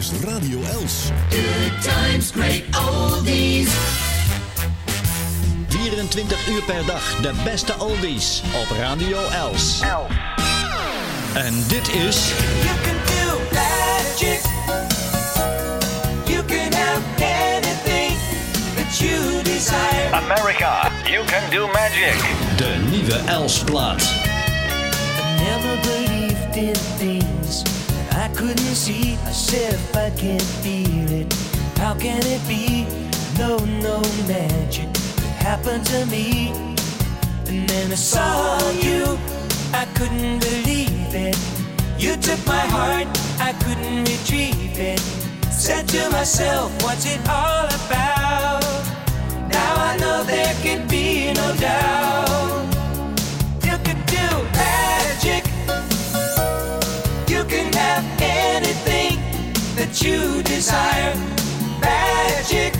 is Radio Els. Good times, great oldies. 24 uur per dag de beste oldies op Radio Els. En dit is... You can do magic. You can have anything that you desire. America, you can do magic. De nieuwe Els-plaat. Never believed in Couldn't see. I said if I can't feel it, how can it be? No, no magic could happened to me. And then I saw you, I couldn't believe it. You took my heart, I couldn't retrieve it. Said to myself, what's it all about? Now I know there can be no doubt. That you desire. Magic.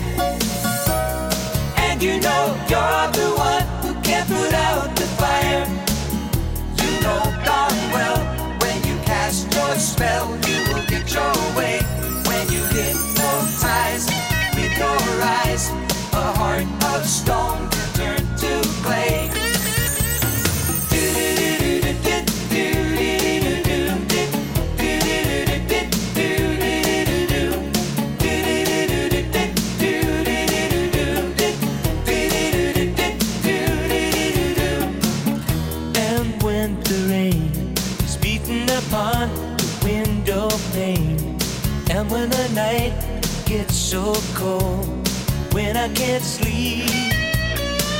And you know you're the one who can put out the fire. You know darn well when you cast your spell, you will get your way. When you hypnotize with your eyes, a heart of stone can turn to clay. Pane, and when the night gets so cold, when I can't sleep,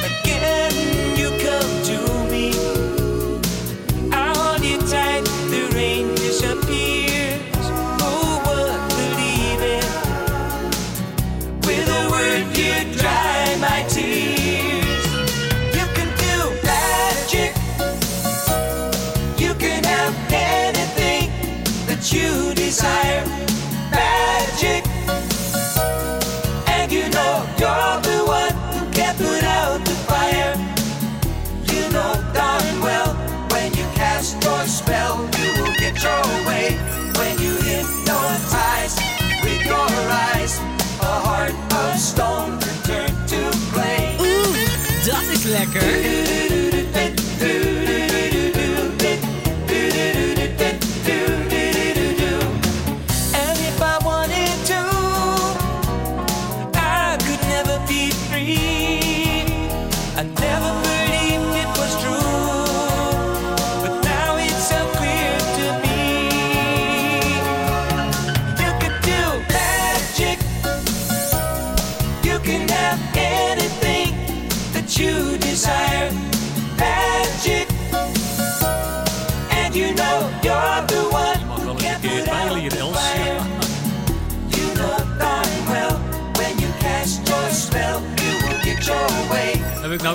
again you come to me. I hold you tight, the rain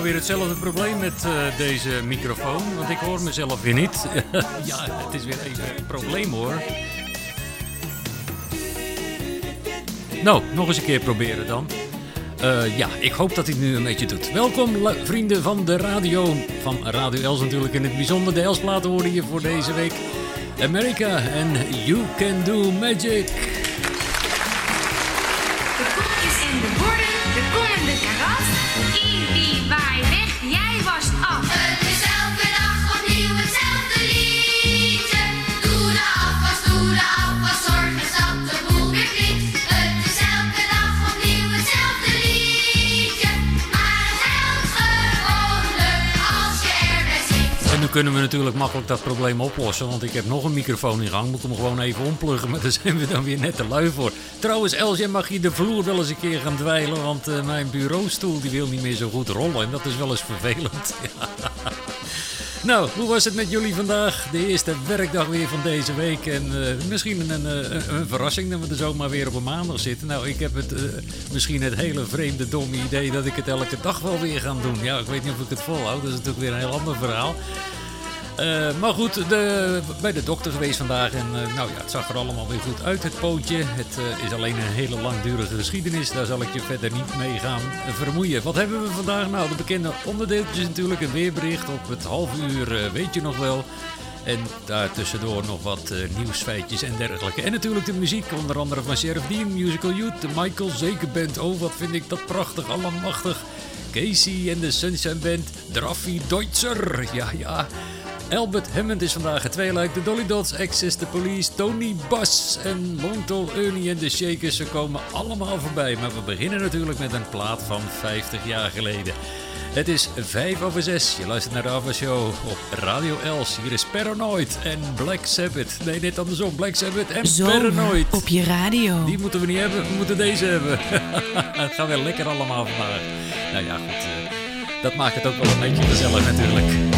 weer hetzelfde probleem met eh, deze microfoon? Want ik hoor mezelf weer niet. ja, het is weer even een probleem hoor. Nou, nog eens een keer proberen dan. Eh, ja, ik hoop dat hij het nu een beetje doet. Welkom vrienden van de radio, van Radio Els natuurlijk in het bijzonder. De Elsplaten hoorden je voor deze week. America en You Can Do Magic. De karat. Ibi, waai weg, jij wast af. Kunnen we natuurlijk makkelijk dat probleem oplossen. Want ik heb nog een microfoon in gang. Moet hem gewoon even ompluggen. Maar daar zijn we dan weer net te lui voor. Trouwens, Els, jij mag hier de vloer wel eens een keer gaan dweilen. Want eh, mijn bureaustoel die wil niet meer zo goed rollen. En dat is wel eens vervelend. Nou, hoe was het met jullie vandaag? De eerste werkdag weer van deze week. En eh, misschien een- een verrassing dat we er zomaar weer op een maandag zitten. Nou, ik heb het eh, misschien het hele vreemde, domme idee dat ik het elke dag wel weer ga doen. Ja, ik weet niet of ik het volhoud. Dat is natuurlijk weer een heel ander verhaal. Eh, maar goed, de, bij de dokter geweest vandaag en eh, nou ja, het zag er allemaal weer goed uit, het pootje. Het eh, is alleen een hele langdurige geschiedenis, daar zal ik je verder niet mee gaan vermoeien. Wat hebben we vandaag? Nou, de bekende onderdeeltjes natuurlijk, een weerbericht op het half uur, weet je nog wel. En daartussendoor nog wat nieuwsfeitjes en dergelijke. En natuurlijk de muziek, onder andere van Sheriff Dean, Musical Youth, de Michael Zeker Band. Oh, wat vind ik dat prachtig, allemachtig. Casey en de Sunshine Band, Draffy Deutscher, ja ja. Albert Hammond is vandaag het tweeluik. De Dolly Dots, Access the Police, Tony Bass en Montel Ernie en de Shakers. Ze komen allemaal voorbij. Maar we beginnen natuurlijk met een plaat van 50 jaar geleden. Het is 5 over 6. Je luistert naar de Ava Show op Radio Els. Hier is Paranoid en Black Sabbath. Nee, net andersom. Black Sabbath en Paranoid. op je radio. Die moeten we niet hebben, we moeten deze hebben. het gaat weer lekker allemaal vandaag. Nou ja, goed. eh, dat maakt het ook wel een beetje gezellig natuurlijk.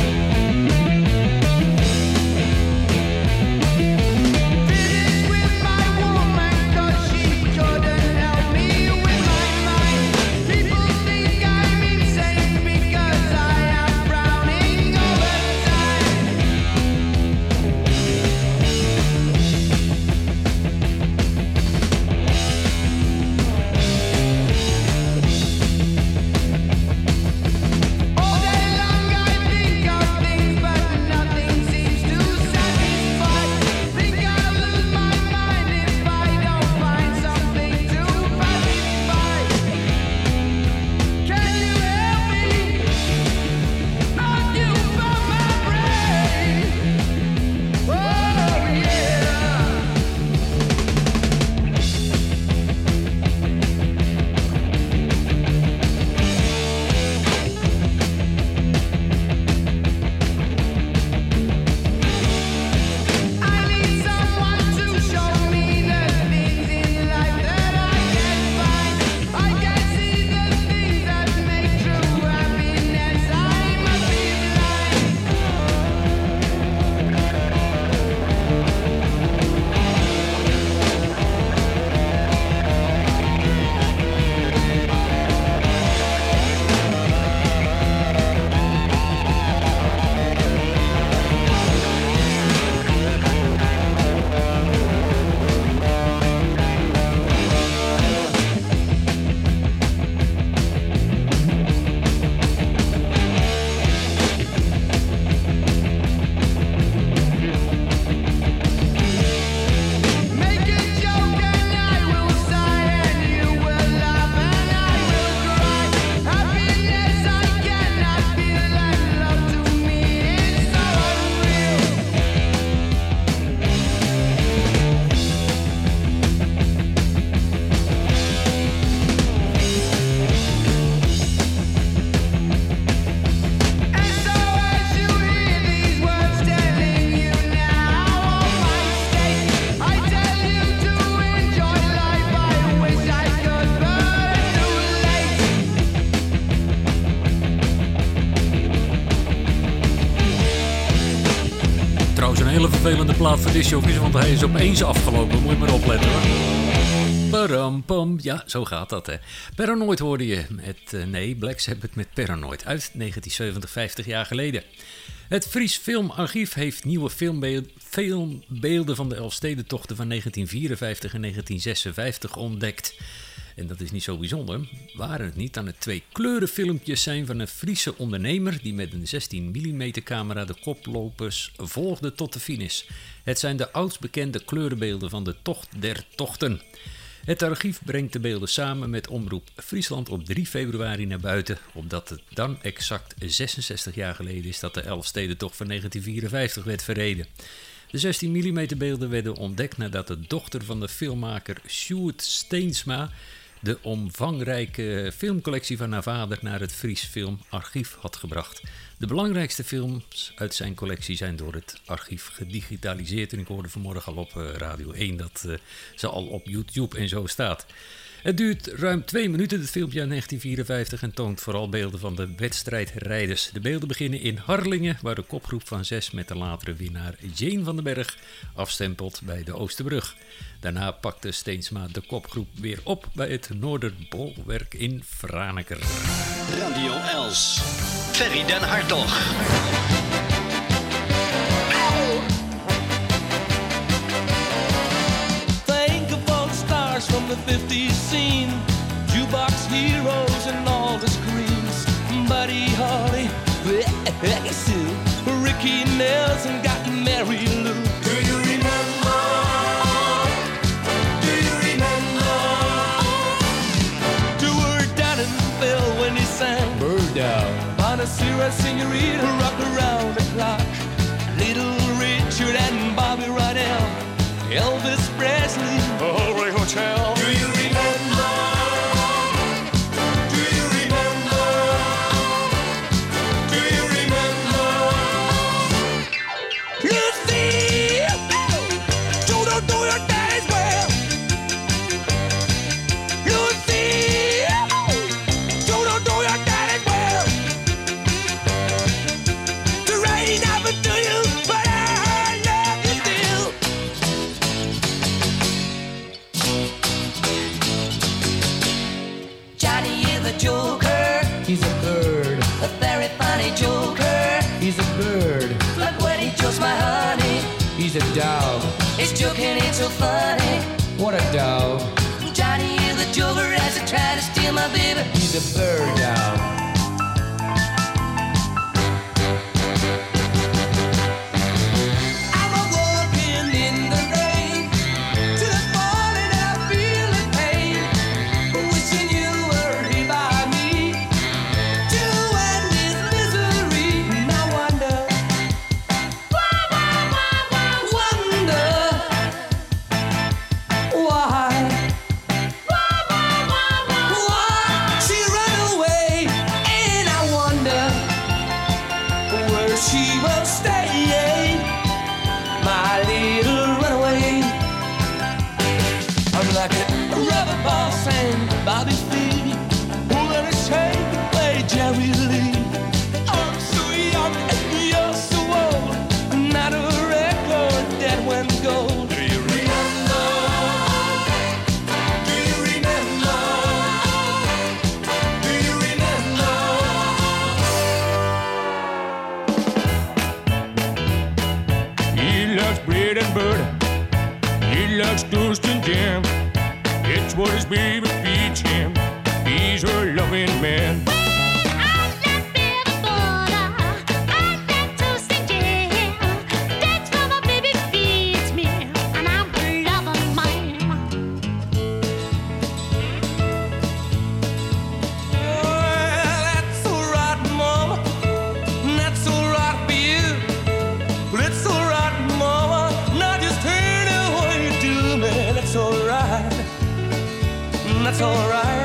Plaat voor discjockeys, want hij is opeens afgelopen. Moet je maar opletten. Parampam. Ja, zo gaat dat hè. Paranoid hoorde je met, eh, nee, Black Sabbath met Paranoid uit 1970, 50 jaar geleden. Het Fries Filmarchief heeft nieuwe filmbeelden, filmbeelden van de Elfstedentochten van 1954 en 1956 ontdekt. En dat is niet zo bijzonder, waren het niet dan het twee kleurenfilmpjes zijn van een Friese ondernemer die met een 16 mm camera de koplopers volgde tot de finish. Het zijn de oudst bekende kleurenbeelden van de Tocht der Tochten. Het archief brengt de beelden samen met Omroep Friesland op 3 februari naar buiten, opdat het dan exact 66 jaar geleden is dat de Elfstedentocht van 1954 werd verreden. De 16 mm beelden werden ontdekt nadat de dochter van de filmmaker Sjoerd Steensma de omvangrijke filmcollectie van haar vader naar het Fries Filmarchief had gebracht. De belangrijkste films uit zijn collectie zijn door het archief gedigitaliseerd. En ik hoorde vanmorgen al op eh, Radio 1 dat eh, ze al op YouTube en zo staat. Het duurt ruim twee minuten, het filmpje uit 1954, en toont vooral beelden van de wedstrijdrijders. De beelden beginnen in Harlingen, waar de kopgroep van zes met de latere winnaar Jane van den Berg afstempelt bij de Oosterbrug. Daarna pakte Steensma de kopgroep weer op bij het Noorderbolwerk in Franeker. Radio Els. Ferry den Hartog. The 50s scene. Jukebox heroes and all the screams. Buddy Holly, Ricky Nelson got married honey. He's a dog. His joking ain't so funny. What a dog. Johnny is a joker as he try to steal my baby. He's a bird dog. That's alright.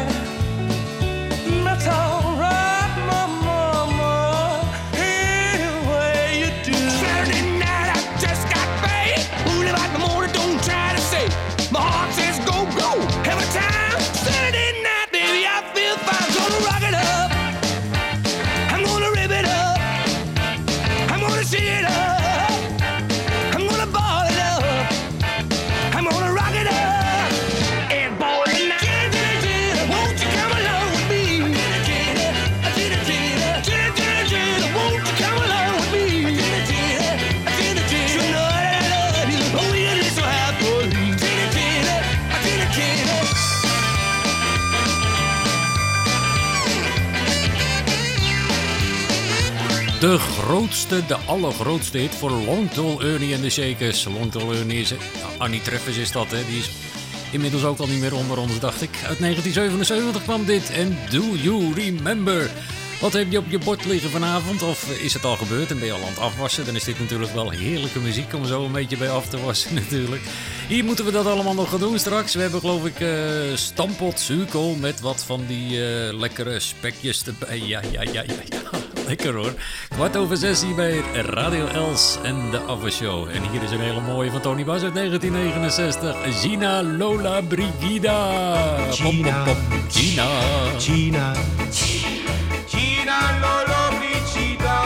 Grootste, de allergrootste hit voor Long Ernie en de Shakers. Long Ernie is... Ja, Annie Treffers is dat, hè. Die is inmiddels ook al niet meer onder ons, dacht ik. Uit 1977 kwam dit. En Do You Remember? Wat heb je op je bord liggen vanavond? Of is het al gebeurd en ben je al aan het afwassen? Dan is dit natuurlijk wel heerlijke muziek om zo een beetje bij af te wassen natuurlijk. Hier moeten we dat allemaal nog gaan doen straks. We hebben geloof ik eh stampot zuurkool met wat van die eh, lekkere spekjes erbij. Ja, ja, ja, ja, ja. Lekker hoor. Kwart over zes hier bij Radio Els en de Afwa Show. En hier is een hele mooie van Tony Bas uit 1969. Gina Lola Brigida. Pop. Gina. Gina. Gina Lolo Brigida.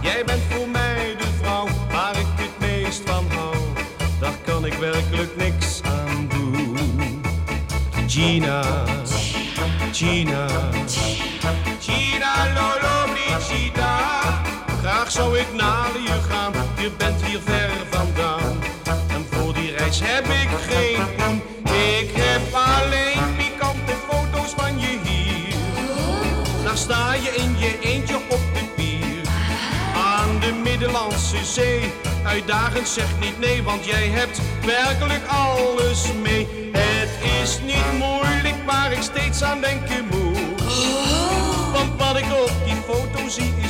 Jij bent voor mij de vrouw waar ik het meest van hou. Daar kan ik werkelijk niks aan doen. Gina. Gina. Gina ik naar je gaan, je bent hier ver vandaan. En voor die reis heb ik geen poen. Ik heb alleen pikante foto's van je hier. Daar sta je in je eentje op de pier. Aan de Middellandse Zee. Uitdagend zeg niet nee, want jij hebt werkelijk alles mee. Het is niet moeilijk waar ik steeds aan denken moet. Want wat ik op die foto zie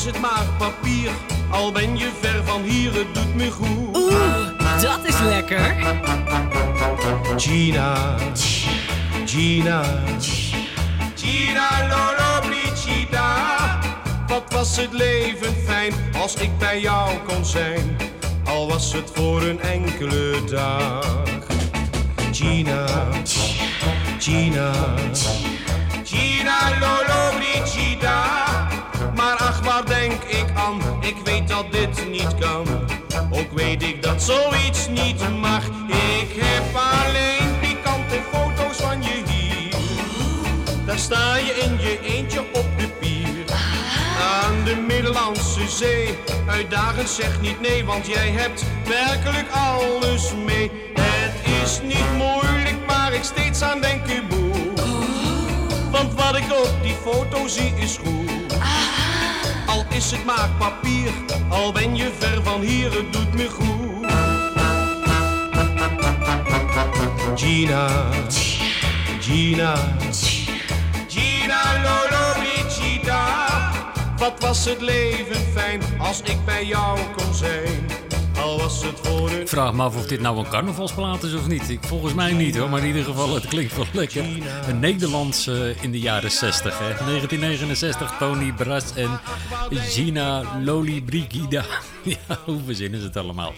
is het maar papier, al ben je ver van hier, het doet me goed. Oeh, dat is lekker. Gina, Gina, Gina Lollobrigida. Wat was het leven fijn als ik bij jou kon zijn, al was het voor een enkele dag. Gina, Gina, Gina Lollobrigida. Dat dit niet kan. Ook weet ik dat zoiets niet mag. Ik heb alleen pikante foto's van je hier. Daar sta je in je eentje op de pier. Aan de Middellandse Zee. Uitdagend zeg niet nee, want jij hebt werkelijk alles mee. Het is niet moeilijk, maar ik steeds aan denken moet. Want wat ik op die foto zie is goed. Is maar papier, al ben je ver van hier, het doet me goed. Gina, Gina, Gina Lollobrigida. Wat was het leven fijn als ik bij jou kon zijn. Was het voor een... Vraag me af of dit nou een carnavalsplaat is of niet. Ik, volgens mij niet hoor, maar in ieder geval, het klinkt wel lekker. Een Nederlands in de jaren 60, hè. 1969, Tony Brass en Gina Loli Brigida. ja, hoe verzinnen ze het allemaal?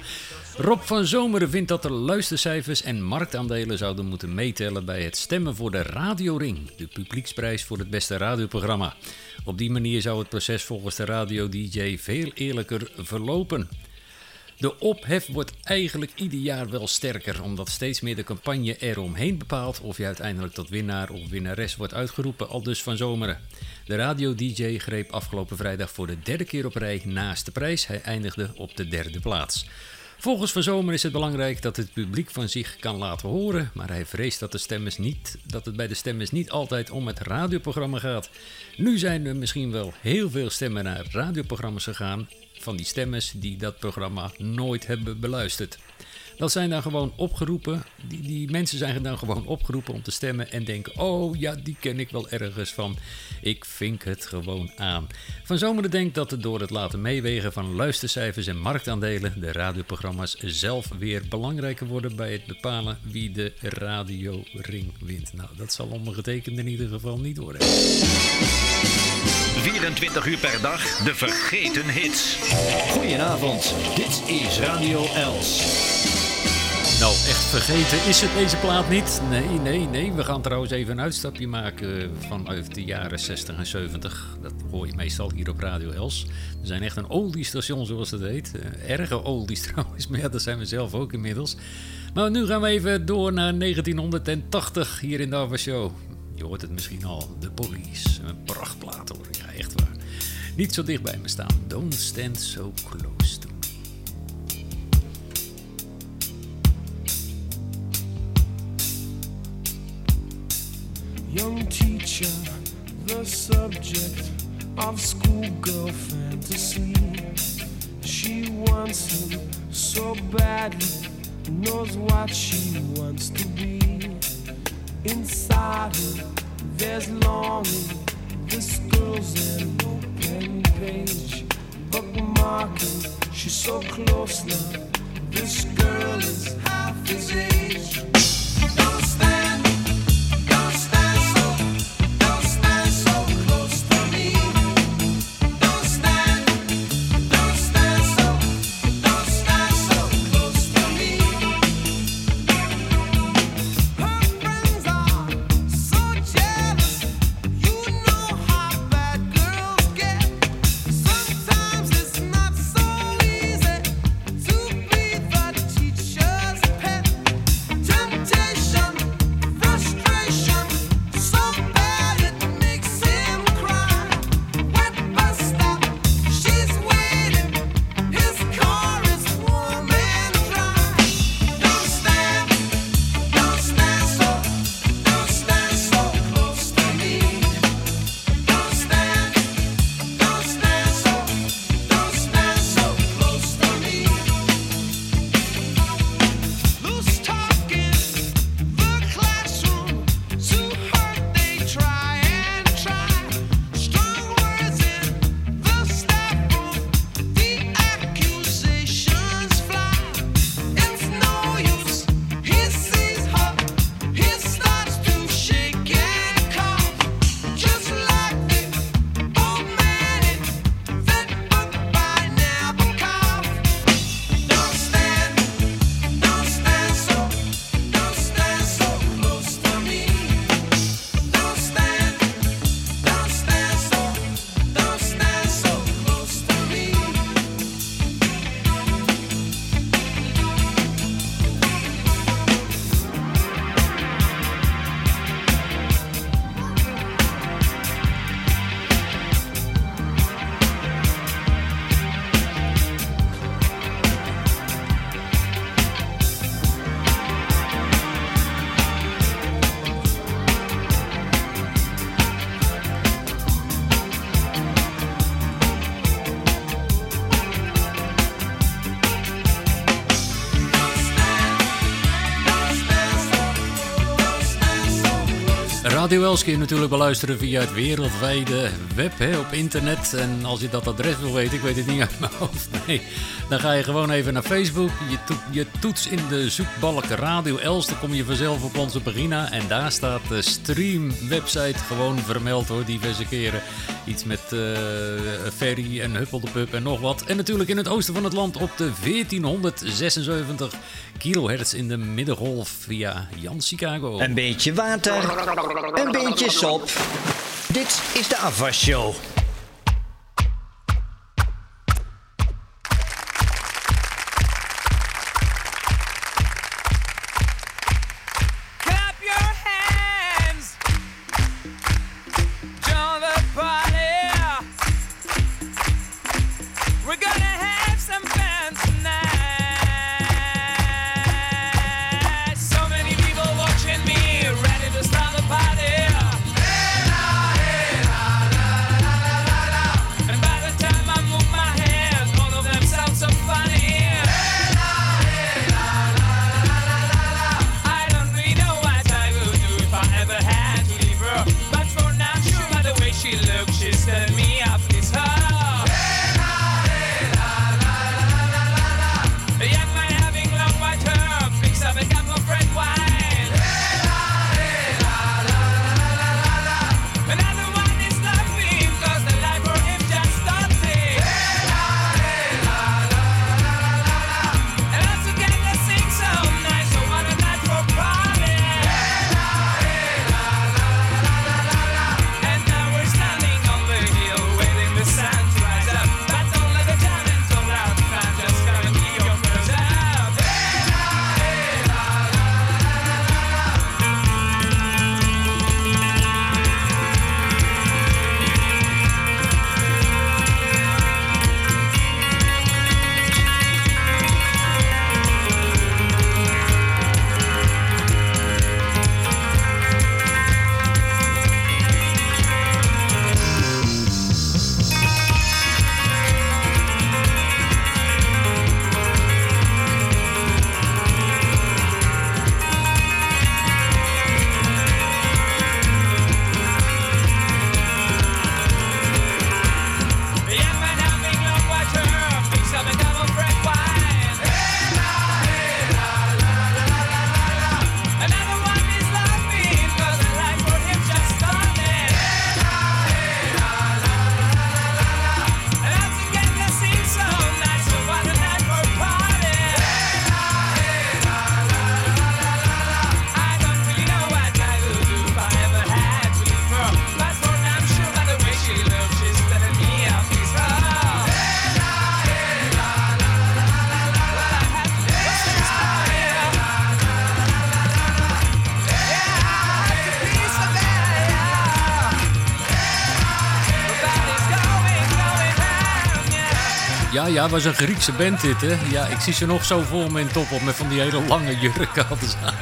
Rob van Zomeren vindt dat er luistercijfers en marktaandelen zouden moeten meetellen bij het stemmen voor de Radioring, de publieksprijs voor het beste radioprogramma. Op die manier zou het proces volgens de radio-dj veel eerlijker verlopen. De ophef wordt eigenlijk ieder jaar wel sterker, omdat steeds meer de campagne eromheen bepaalt of je uiteindelijk tot winnaar of winnares wordt uitgeroepen, al dus van zomeren. De radio-dj greep afgelopen vrijdag voor de derde keer op rij naast de prijs. Hij eindigde op de derde plaats. Volgens Van Zomer is het belangrijk dat het publiek van zich kan laten horen, maar hij vreest dat, de stemmers niet, dat het bij de stemmers niet altijd om het radioprogramma gaat. Nu zijn er misschien wel heel veel stemmen naar radioprogramma's gegaan van die stemmers die dat programma nooit hebben beluisterd. Dat zijn dan gewoon opgeroepen, die, die mensen zijn dan gewoon opgeroepen om te stemmen en denken: oh ja, die ken ik wel ergens van. Ik vink het gewoon aan. Van Zomeren denkt dat het door het laten meewegen van luistercijfers en marktaandelen de radioprogramma's zelf weer belangrijker worden bij het bepalen wie de radioring wint. Nou, dat zal ondergetekend in ieder geval niet worden. 24 uur per dag, de vergeten hits. Goedenavond, dit is Radio Els. Nou, echt vergeten is het deze plaat niet. Nee, nee, nee. We gaan trouwens even een uitstapje maken vanuit de jaren 60 en 70. Dat hoor je meestal hier op Radio Els. We zijn echt een oldie station, zoals het heet. Uh, erge oldies trouwens, maar ja, dat zijn we zelf ook inmiddels. Maar nu gaan we even door naar 1980 hier in de Ava Show. Je hoort het misschien al, The Police. Een prachtplaat hoor, ja echt waar. Niet zo dicht bij me staan. Don't stand so close to me. Young teacher, the subject of schoolgirl fantasy. She wants him so badly, knows what she wants to be. Inside her, there's longing. This girl's an open page, bookmarking. She's so close now. This girl is half his age. Els kun je natuurlijk beluisteren via het wereldwijde web hè, op internet. En als je dat adres wil weten, ik weet het niet uit mijn hoofd, nee. Dan ga je gewoon even naar Facebook. Je, je toets in de zoekbalk Radio Els. Dan kom je vanzelf op onze pagina. En daar staat de stream website gewoon vermeld hoor, diverse keren. Iets met eh ferry en huppeldepup en nog wat. En natuurlijk in het oosten van het land op de 1476 kilohertz in de middengolf via Jan Chicago. Een beetje water, een beetje sop. Dit is de afwasshow. Ja, was een Griekse band dit, hè? Ja, ik zie ze nog zo voor me in top op met van die hele lange jurken altijd aan.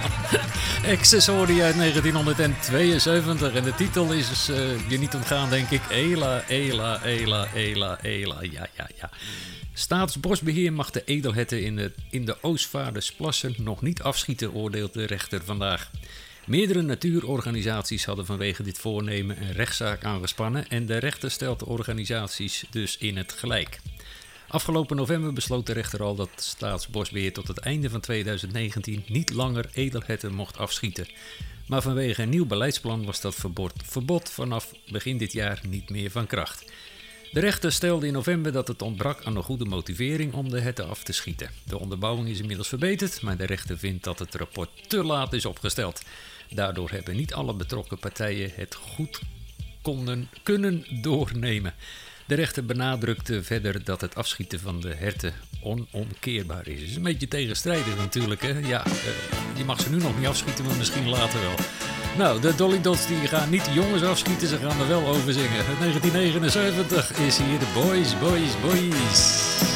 Accessory uit 1972 en de titel is dus, eh, je niet ontgaan, denk ik. Ela, Ela, Ela, Ela, Ela. Ja, ja, ja. Staatsbosbeheer mag de edelherten in de, in de Oostvaardersplassen nog niet afschieten, oordeelt de rechter vandaag. Meerdere natuurorganisaties hadden vanwege dit voornemen een rechtszaak aangespannen en de rechter stelt de organisaties dus in het gelijk. Afgelopen november besloot de rechter al dat Staatsbosbeheer tot het einde van 2019 niet langer edelherten mocht afschieten. Maar vanwege een nieuw beleidsplan was dat verbod, verbod vanaf begin dit jaar niet meer van kracht. De rechter stelde in november dat het ontbrak aan een goede motivering om de herten af te schieten. De onderbouwing is inmiddels verbeterd, maar de rechter vindt dat het rapport te laat is opgesteld. Daardoor hebben niet alle betrokken partijen het goed konden, kunnen doornemen. De rechter benadrukte verder dat het afschieten van de herten onomkeerbaar is. Is een beetje tegenstrijdig natuurlijk. Hè? Ja, eh, je mag ze nu nog niet afschieten, maar misschien later wel. Nou, de Dolly Dots die gaan niet de jongens afschieten, ze gaan er wel over zingen. Uit 1979 is hier de Boys, Boys, Boys.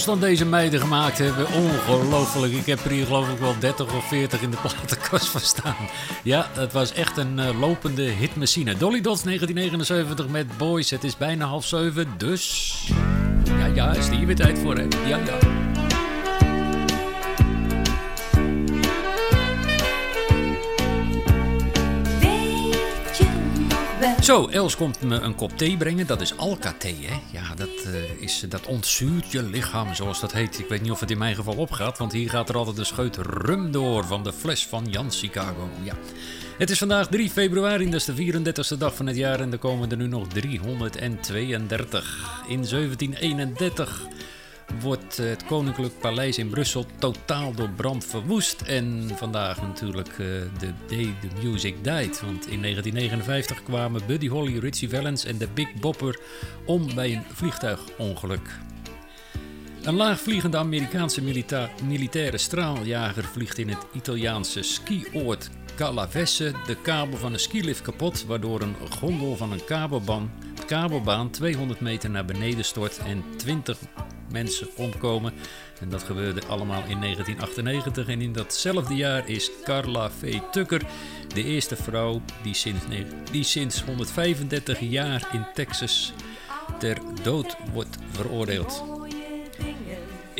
Singles dan deze meiden gemaakt hebben, ongelooflijk. Ik heb er hier geloof ik wel 30 of 40 in de platenkast van staan. Ja, het was echt een eh, lopende hitmachine. Dolly Dots 1979 met Boys. Het is bijna half zeven, dus... Ja, ja, is er hier weer tijd voor, hè? Ja, ja. Zo, Els komt me een kop thee brengen. Dat is Alka-thee, hè? Ja, dat, eh, is, dat ontzuurt je lichaam, zoals dat heet. Ik weet niet of het in mijn geval opgaat, want hier gaat er altijd een scheut rum door van de fles van Jan Chicago. Ja. Het is vandaag 3 februari, dat is de 34e dag van het jaar en er komen er nu nog 332. In 1731 wordt het Koninklijk Paleis in Brussel totaal door brand verwoest. En vandaag natuurlijk eh, de Day the Music Died. Want in 1959 kwamen Buddy Holly, Richie Valens en de Big Bopper om bij een vliegtuigongeluk. Een laagvliegende Amerikaanse milita- militaire straaljager vliegt in het Italiaanse skioord Calavesse de kabel van een skilift kapot, waardoor een gondel van een kabelbaan, kabelbaan 200 meter naar beneden stort en 20 mensen omkomen. En dat gebeurde allemaal in 1998 en in datzelfde jaar is Carla V. Tucker de eerste vrouw die sinds, die sinds 135 jaar in Texas ter dood wordt veroordeeld.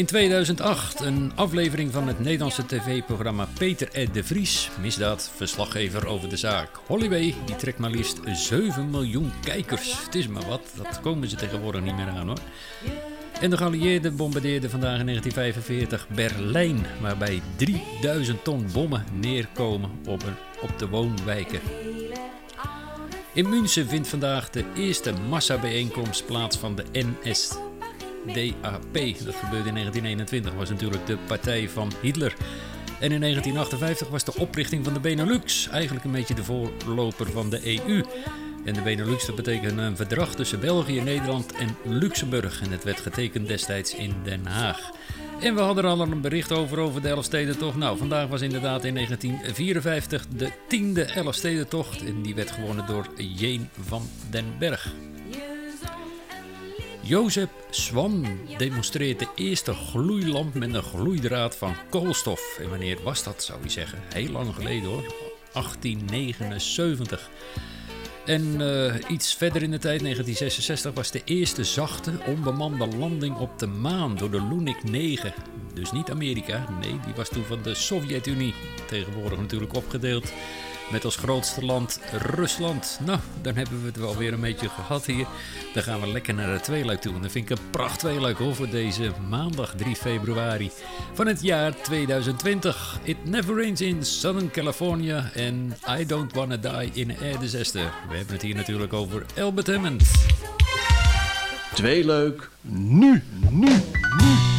In 2008 een aflevering van het Nederlandse tv-programma Peter Ed de Vries, misdaad, verslaggever over de zaak. Hollyway die trekt maar liefst 7 miljoen kijkers. Het is maar wat, dat komen ze tegenwoordig niet meer aan hoor. En de geallieerden bombardeerden vandaag in 1945 Berlijn, waarbij 3000 ton bommen neerkomen op, een, op de woonwijken. In München vindt vandaag de eerste massabijeenkomst plaats van de NSDAP. Dat gebeurde in 1921, was natuurlijk de partij van Hitler. En in 1958 was de oprichting van de Benelux, eigenlijk een beetje de voorloper van de EU. En de Benelux dat betekent een verdrag tussen België, Nederland en Luxemburg. En het werd getekend destijds in Den Haag. En we hadden er al een bericht over, over de Elfstedentocht. Nou, vandaag was inderdaad in 1954 de tiende Elfstedentocht. En die werd gewonnen door Jeen van den Berg. Jozef Swan demonstreert de eerste gloeilamp met een gloeidraad van koolstof. En wanneer was dat, zou je zeggen? Heel lang geleden hoor. 1879. En eh, iets verder in de tijd, 1966, was de eerste zachte, onbemande landing op de maan door de Lunik 9. Dus niet Amerika, nee, die was toen van de Sovjet-Unie. Tegenwoordig natuurlijk opgedeeld met als grootste land Rusland. Nou, dan hebben we het wel weer een beetje gehad hier. Dan gaan we lekker naar de tweeluik toe. En dat vind ik een pracht tweeluik hoor voor deze maandag 3 februari van het jaar 2020. It never rains in Southern California and I don't wanna die in Air Disaster. We hebben het hier natuurlijk over Albert Hammond. Tweeluik, nu, nu, nu.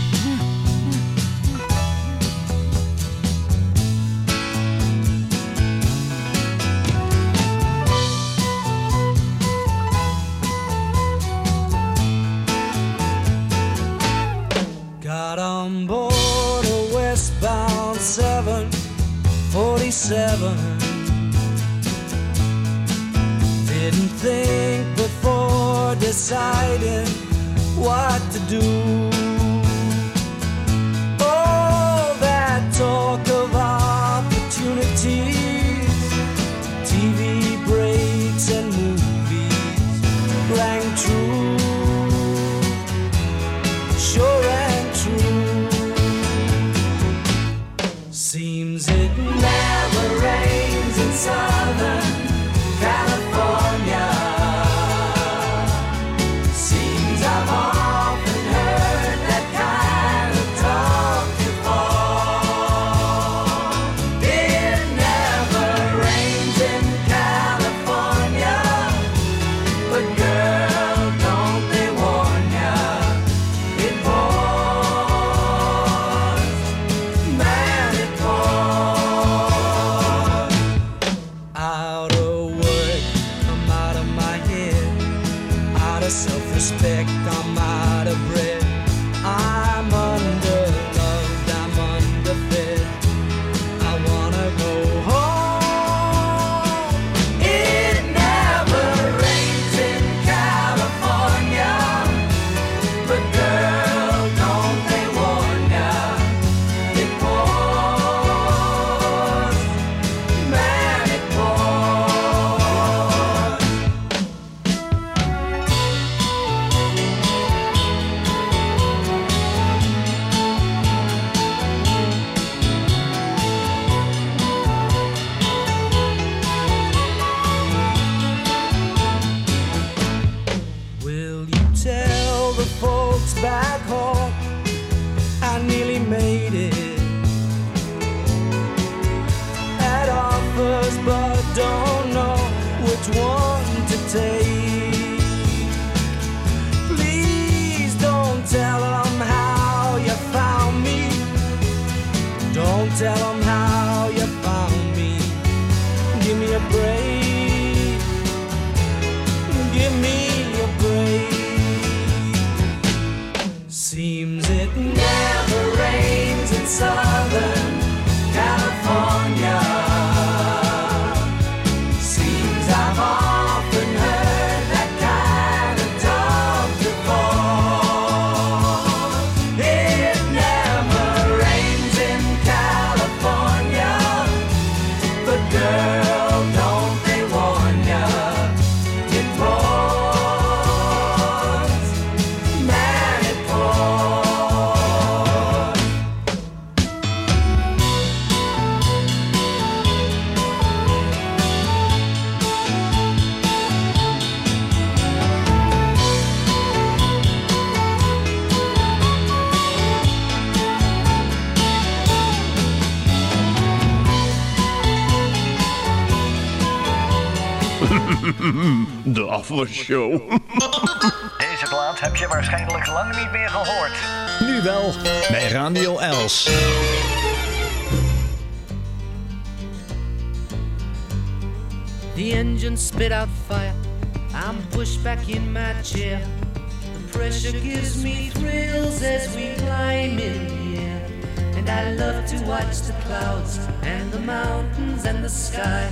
Afwasshow. Deze plaat heb je waarschijnlijk lang niet meer gehoord. Nu wel bij Radio Els. The engine spit out fire. I'm pushed back in my chair. The pressure gives me thrills as we climb in the air. And I love to watch the clouds and the mountains and the sky.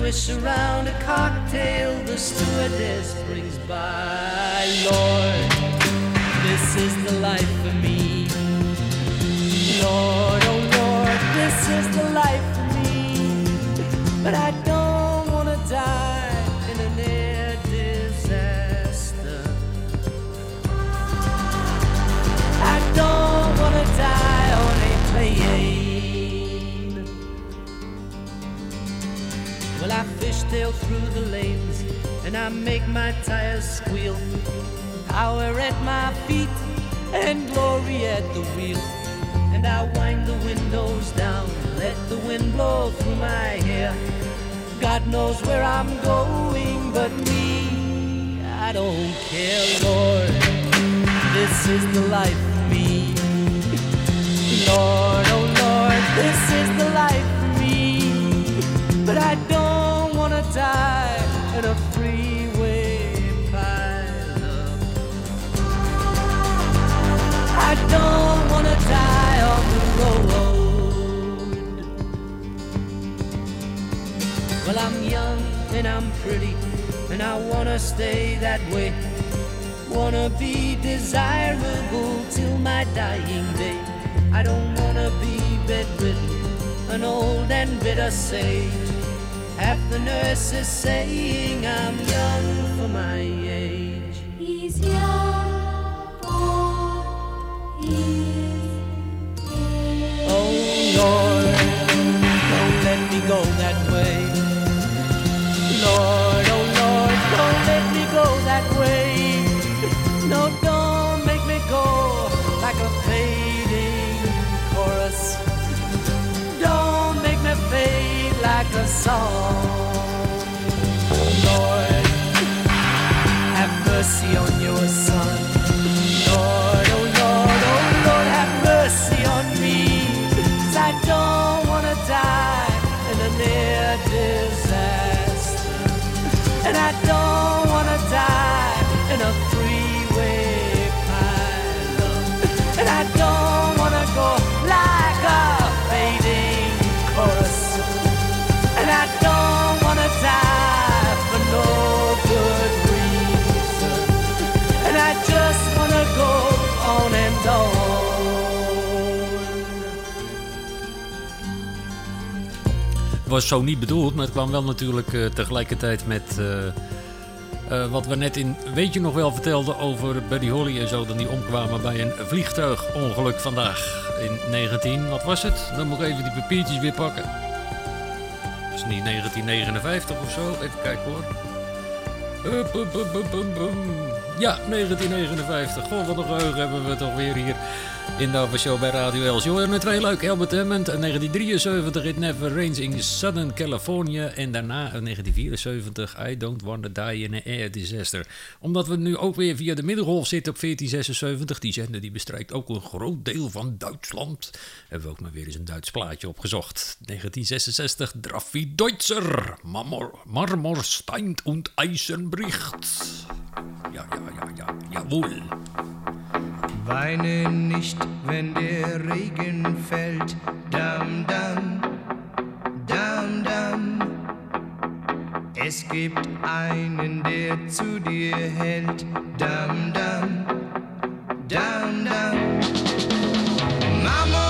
Swish around a cocktail the stewardess brings by. Lord, this is the life for me. Lord, oh Lord, this is the life for me. But I Through the lanes and I make my tires squeal. Power at my feet and glory at the wheel. And I wind the windows down, let the wind blow through my hair. God knows where I'm going, but me, I don't care, Lord. This is the life for me. Lord, oh Lord, this is the life for me. But I don't die in a freeway pileup. I don't wanna die on the road. Well, I'm young and I'm pretty, and I wanna stay that way. Wanna be desirable till my dying day. I don't wanna be bedridden, an old and bitter sage. Half the nurses saying I'm young for my age. He's young for his Oh Lord, don't let me go that way. soul. Lord, have mercy on me. Was zo niet bedoeld, maar het kwam wel natuurlijk eh, tegelijkertijd met eh, eh, wat we net in Weet je nog wel vertelden over Buddy Holly en zo, dat die omkwamen bij een vliegtuigongeluk vandaag in 19. Wat was het? Dan moet ik even die papiertjes weer pakken. Is het niet 1959 of zo? Even kijken hoor. Ja, 1959. Goh, wat een geheugen hebben we toch weer hier in de show bij Radio Els. Je met twee leuk Albert Hammond. In 1973 It Never Rains in Southern California. En daarna in 1974 I Don't Want to Die in an Air Disaster. Omdat we nu ook weer via de Middelgolf zitten op 1476. Die zender die bestrijkt ook een groot deel van Duitsland. Hebben we ook maar weer eens een Duits plaatje opgezocht. 1966 Draffi Deutzer. Marmor, Marmorstein und Eisenbricht. Ja, ja, ja, ja, jawohl. Weine nicht, wenn der Regen fällt. Dam, dam, dam, dam. Es gibt einen, der zu dir hält. Dam, dam, dam, dam. Marmorstein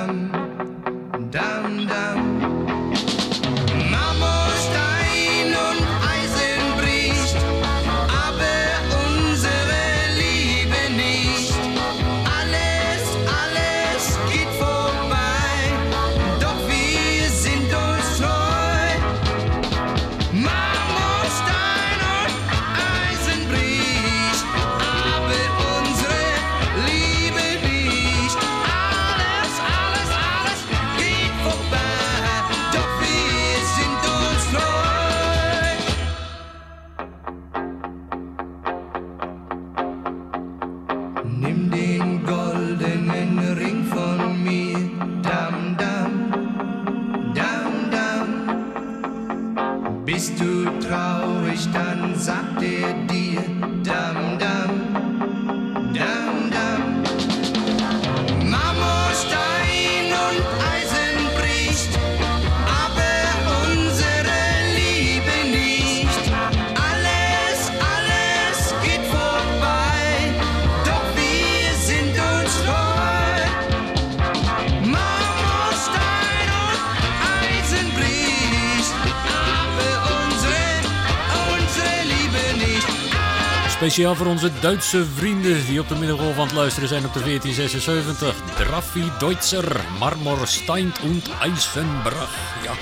Speciaal voor onze Duitse vrienden die op de middengolf aan het luisteren zijn op de 1476. Draffi Deutzer, Marmor, Stein und Eisenbrach. Ja.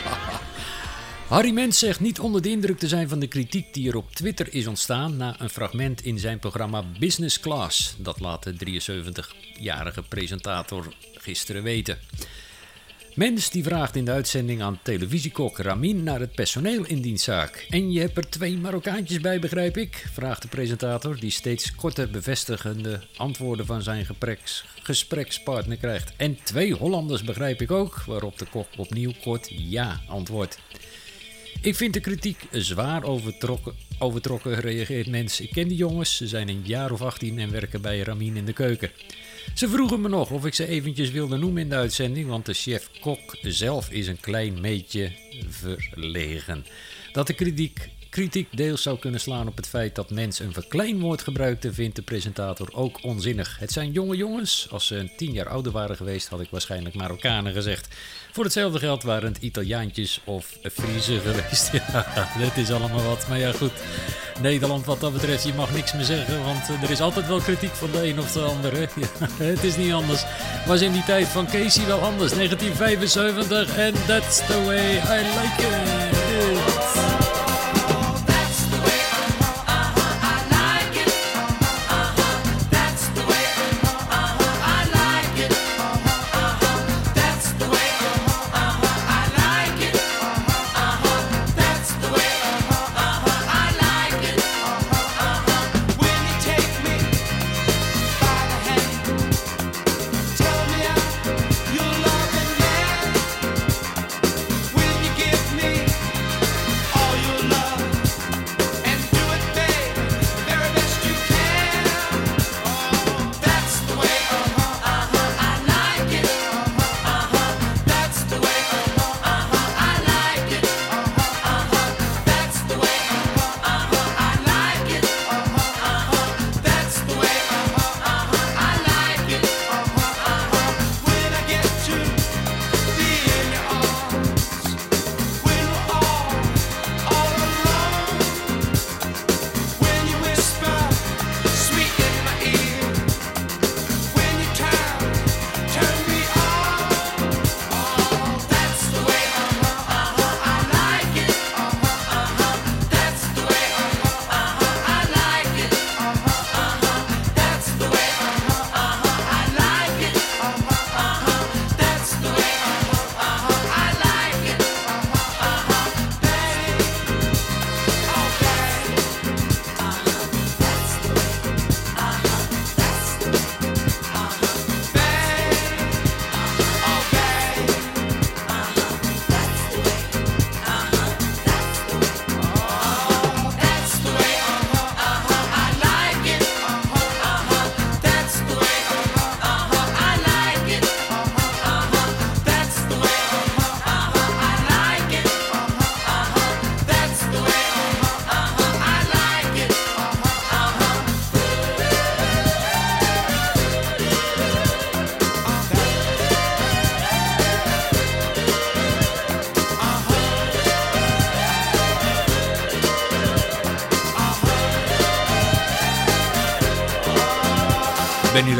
Harry Mens zegt niet onder de indruk te zijn van de kritiek die er op Twitter is ontstaan na een fragment in zijn programma Business Class. Dat laat de 73-jarige presentator gisteren weten. Mens die vraagt in de uitzending aan televisiekok Ramin naar het personeel in dienstzaak. En je hebt er twee Marokkaantjes bij, begrijp ik? Vraagt de presentator, die steeds korte bevestigende antwoorden van zijn gesprekspartner krijgt. En twee Hollanders, begrijp ik ook? Waarop de kok opnieuw kort ja antwoordt. Ik vind de kritiek zwaar overtrokken, overtrokken, reageert Mens. Ik ken die jongens, ze zijn een jaar of 18 en werken bij Ramin in de keuken. Ze vroegen me nog of ik ze eventjes wilde noemen in de uitzending, want de chef-kok zelf is een klein beetje verlegen. Dat de kritiek, kritiek deels zou kunnen slaan op het feit dat mens een verkleinwoord gebruikte, vindt de presentator ook onzinnig. Het zijn jonge jongens. Als ze een tien jaar ouder waren geweest, had ik waarschijnlijk Marokkanen gezegd. Voor hetzelfde geld waren het Italiaantjes of Friese geweest. Ja, dat is allemaal wat. Maar ja, goed. Nederland wat dat betreft, je mag niks meer zeggen, want eh, er is altijd wel kritiek van de een of de ander. Het is niet anders. Was in die tijd van Casey wel anders. 1975 en that's the way I like it.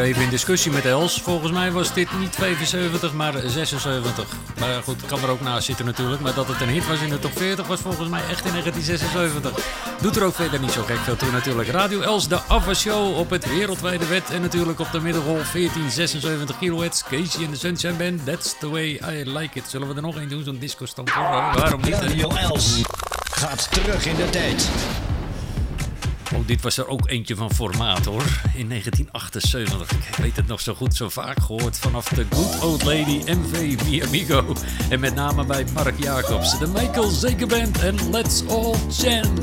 Even in discussie met Els. Volgens mij was dit niet 75, maar 76. Maar goed, kan er ook naast zitten natuurlijk. Maar dat het een hit was in de top 40 was volgens mij echt in 1976. Doet er ook verder niet zo gek veel toe natuurlijk. Radio Els, de Show op het wereldwijde wet. En natuurlijk op de middengolf 1476 kilohertz. Casey en de Sunshine Band, that's the way I like it. Zullen we er nog één doen, zo'n disco stand? Waarom niet? Radio Els gaat terug in de tijd. Oh, dit was er ook eentje van formaat hoor. In 1978. Ik weet het nog zo goed, zo vaak gehoord. Vanaf de Good Old Lady MV Mi Amigo. En met name bij Mark Jacobs. De Michael Zeker Band en Let's All Chant.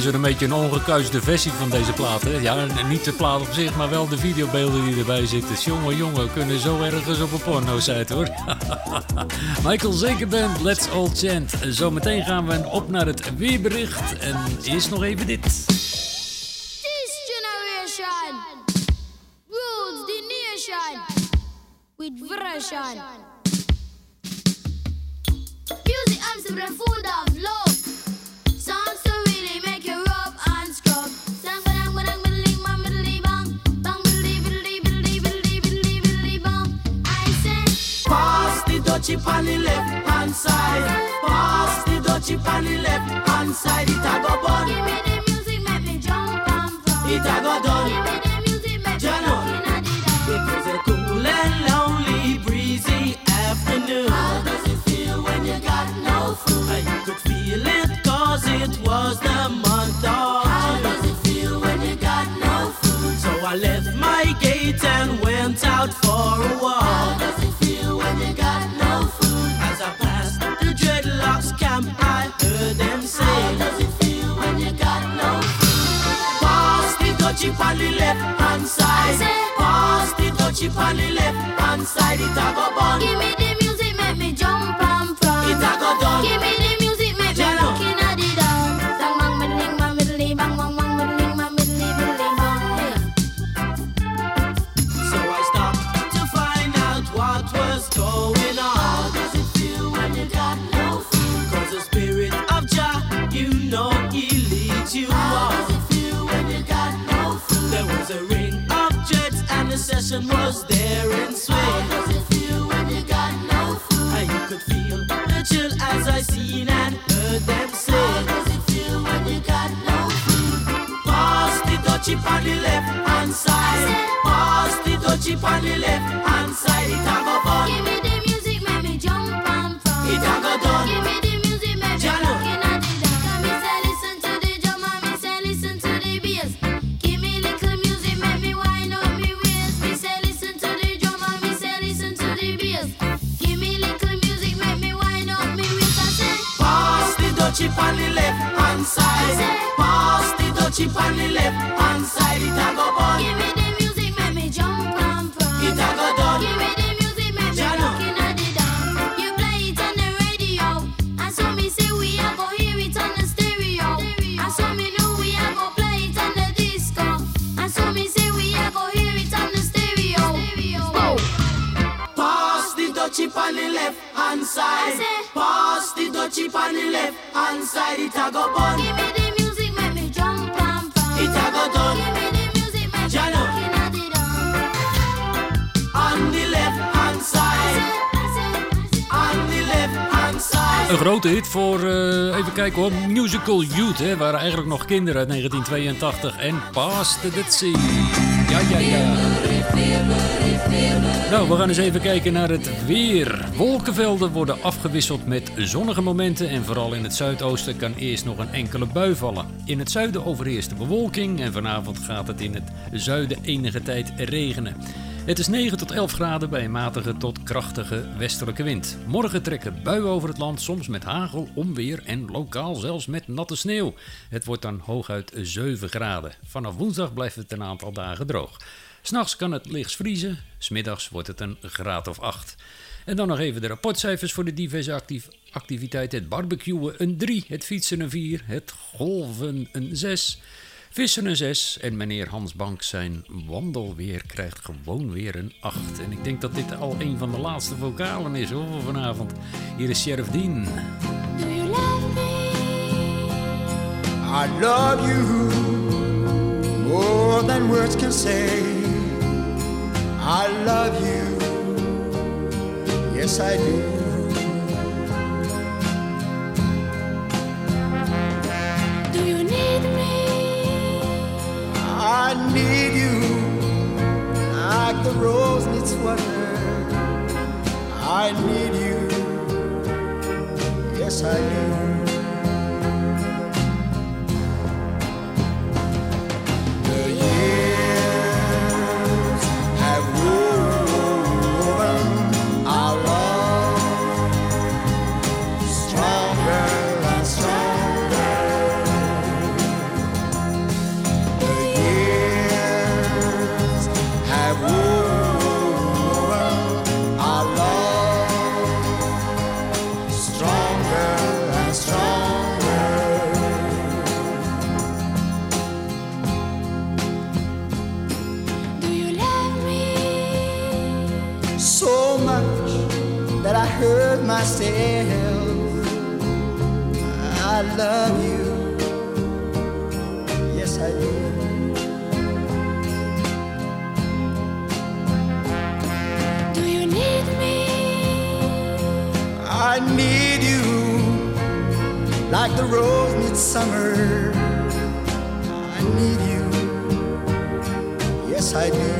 Is er een beetje een ongekuiste versie van deze plaat. Hè? Ja, niet de plaat op zich, maar wel de videobeelden die erbij zitten. Jongen, jongen, kunnen zo ergens op een porno-site hoor. Michael Zekerband, Let's All Chant. Zometeen gaan we op naar het weerbericht. En eerst nog even dit. Out for a How walk. does it feel when you got no food? As I passed the dreadlocks camp, I heard them say. How does it feel when you got no food? Pass the dutchie on the left hand side. Pass the dutchie on the left hand side. It a go bun. Give me the dutchie on the left hand side. It a go fun. Give me the music, make me jump and from. It a go done. Give me the music, make me rockin' at the dance. Come me say listen to the drum and me say listen to the bass. Give me little music, make me wind up me waist. Me say listen to the drum and me say listen to the bass. Give me little music, make me wind up me waist. I say Pass the dutchie on the left hand side. Pass the dutchie on the left hand hand side. It a go. Give me the music, make me jump and from. It a go done. Een grote hit voor, eh, even kijken hoor, Musical Youth. Hè, waren eigenlijk nog kinderen uit 1982. En Past the Sea. Ja, ja, ja. Nou, we gaan eens even kijken naar het weer. Wolkenvelden worden afgewisseld met zonnige momenten. En vooral in het zuidoosten kan eerst nog een enkele bui vallen. In het zuiden overheerst de bewolking. En vanavond gaat het in het zuiden enige tijd regenen. Het is 9 tot 11 graden bij een matige tot krachtige westelijke wind. Morgen trekken buien over het land, soms met hagel, onweer en lokaal zelfs met natte sneeuw. Het wordt dan hooguit 7 graden. Vanaf woensdag blijft het een aantal dagen droog. S'nachts kan het lichts vriezen, smiddags wordt het een graad of 8. En dan nog even de rapportcijfers voor de diverse activiteiten. Het barbecuen een 3, het fietsen een 4, het golven een 6... Vissen een 6 en meneer Hans Bank zijn wandelweer krijgt gewoon weer een 8. En ik denk dat dit al een van de laatste vocalen is hoor voor vanavond. Hier is Sheriff Dean. Do you love me? I love you more than words can say. I love you, yes I do. Do you need me? I need you like the rose needs water. I need you, yes I do. I love you, yes I do. Do you need me? I need you like the rose needs summer. I need you, yes I do.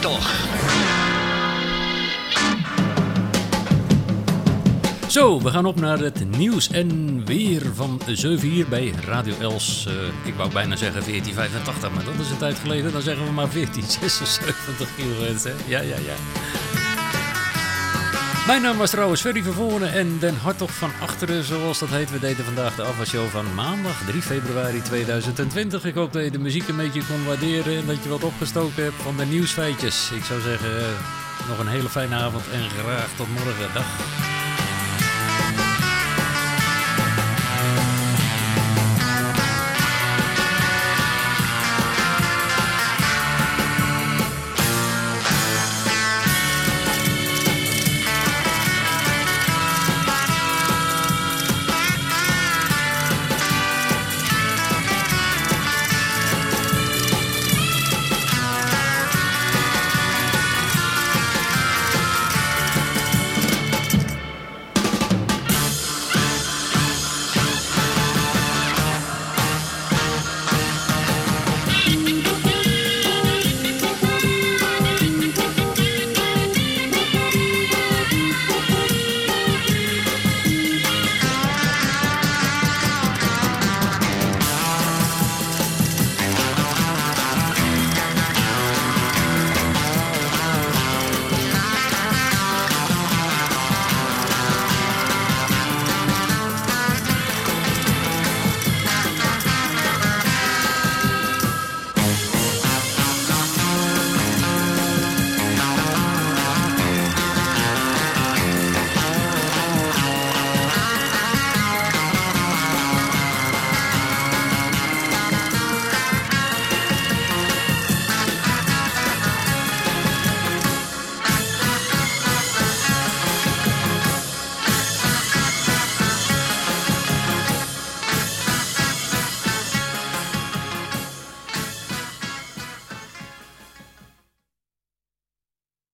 Hartog. Zo, we gaan op naar het nieuws en weer van 7 hier bij Radio Els. Eh, ik wou bijna zeggen 1485, maar dat is een tijd geleden. Dan zeggen we maar 1476 kilohertz. hè? Ja, ja, ja. Mijn naam was trouwens Ferry Vervoren en Den Hartog van Achteren, zoals dat heet. We deden vandaag de afwasshow van maandag 3 februari 2020. Ik hoop dat je de muziek een beetje kon waarderen en dat je wat opgestoken hebt van de nieuwsfeitjes. Ik zou zeggen, eh, nog een hele fijne avond en graag tot morgen. Dag.